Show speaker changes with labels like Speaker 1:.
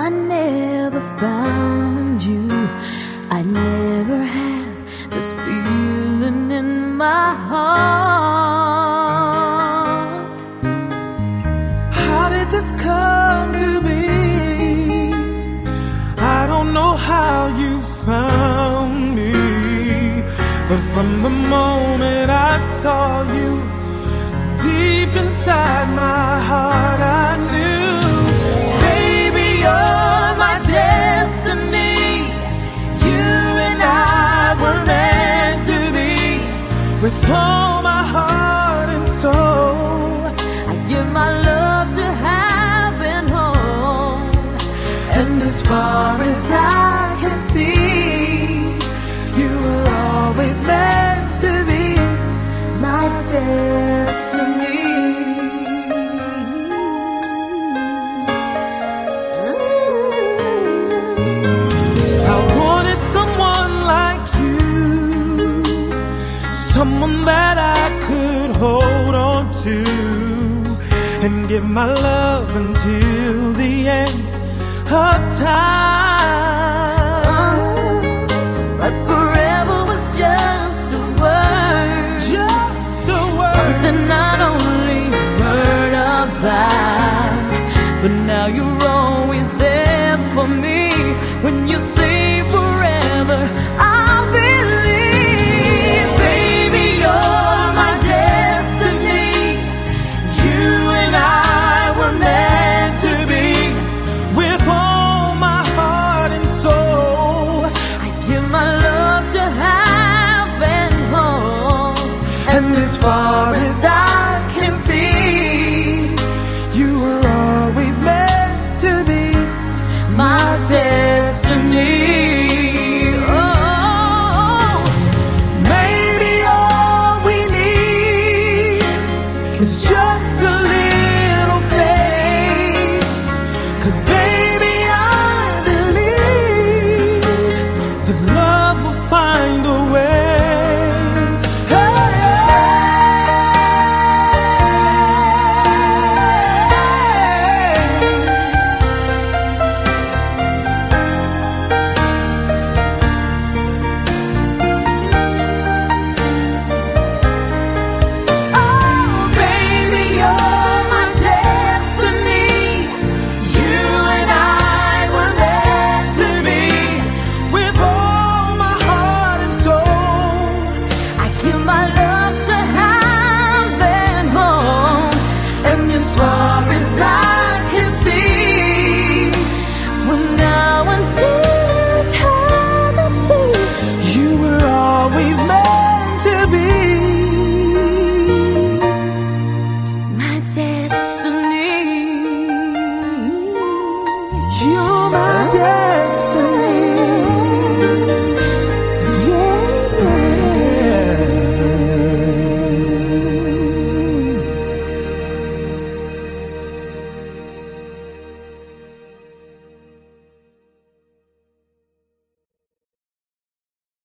Speaker 1: I never found you, I never have this feeling in my heart.
Speaker 2: How did this come to be? I don't know how you found me, but from the moment I saw you, deep inside my heart, I knew. With all my heart and soul.
Speaker 1: I give my love to having home.
Speaker 2: And as far as I can see, you were always meant to be my destiny. Someone that I could hold on to and give my love until the end of time.
Speaker 1: Oh, but forever was just a word.
Speaker 2: Just a word.
Speaker 1: Something not only heard about, but now you're always there for me when you say It's just